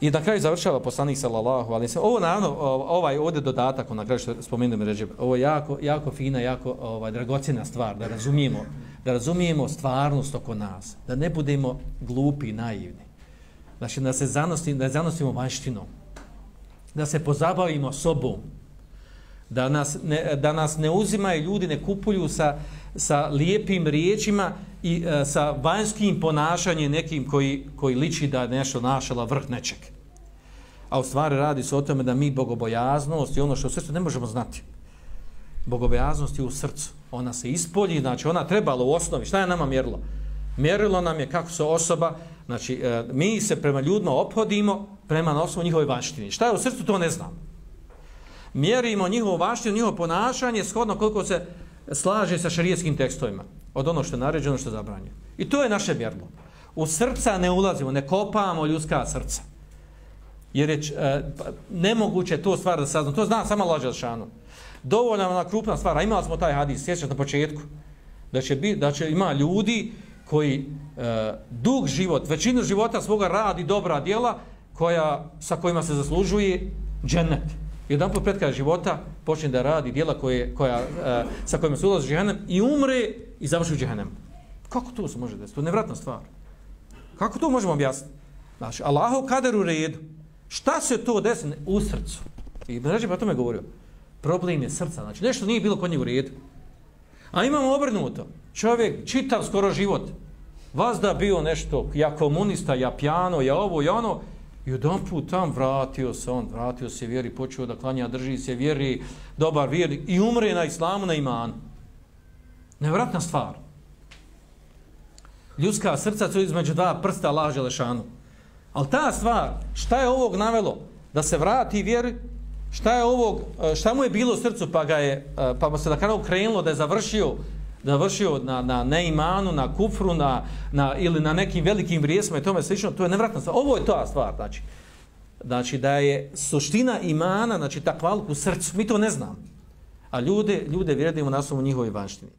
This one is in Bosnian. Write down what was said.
I na kraju završava poslanik sallallahu alejhi ve sellem. Ovo naravno ovaj ovdje dodatak ono, na kraju što spomenuo Ređeb. Ovo je jako jako fina, jako ovaj dragocjena stvar da razumijemo, da razumijemo stvarnost oko nas, da ne budemo glupi i naivni. Znači da se zanosimo, da zanosimo vanštinom. Da se pozabavimo sobom. Da nas ne, da nas ne uzimaju ljudi, ne kupuju sa, sa lijepim riječima i e, sa vanjskim ponašanjem nekim koji, koji liči da je nešto našala vrh nečeg. A u stvari radi se o tome da mi bogobojaznost i ono što u srcu ne možemo znati. Bogobojaznost je u srcu. Ona se ispolji, znači ona trebala u osnovi. Šta je nama mjerilo? Mjerilo nam je kako se osoba, znači e, mi se prema ljudima ophodimo prema na osnovu njihove vanštine. Šta je u srcu, to ne znam. Mjerimo njihovo vaštinu, njihovo ponašanje, shodno koliko se slaže sa šarijetskim tekstovima od ono što je naređeno, što je zabranjeno. I to je naše mjerlo. U srca ne ulazimo, ne kopamo ljudska srca. Jer je e, pa, nemoguće to stvar da saznam. To zna samo lađa šanu. Dovoljna ona krupna stvar. A imali smo taj hadis, sjećaš na početku. Da će, bi, da će ima ljudi koji e, dug život, većinu života svoga radi dobra djela koja, sa kojima se zaslužuje džennet I jedan put pred života počne da radi djela koje, koja, uh, sa kojima se ulazi u džehennem i umre i završi u džehennem. Kako to se može desiti? To je nevratna stvar. Kako to možemo objasniti? Znači, Allah u kaderu redu. Šta se to desi u srcu? I Ibn Ređe pa tome govorio. Problem je srca. Znači, nešto nije bilo kod njeg u redu. A imamo obrnuto. Čovjek čitav skoro život. Vazda bio nešto, ja komunista, ja pjano, ja ovo, ja ono, I jedan put tam vratio se on, vratio se vjeri, počeo da klanja, drži se vjeri, dobar vjernik i umre na islamu, na imanu. Nevratna stvar. Ljudska srca su između dva prsta laže lešanu. Ali ta stvar, šta je ovog navelo da se vrati vjeri, šta je ovog, e, šta mu je bilo u srcu pa ga je, e, pa mu se da kada krenulo da je završio završio na, na neimanu, na kufru, na, na, ili na nekim velikim vrijesima i tome slično, to je nevratna stvar. Ovo je ta stvar, znači. Znači da je suština imana, znači takvaluk u srcu, mi to ne znam. A ljude, ljude vjerujemo na svom njihovoj vanštini.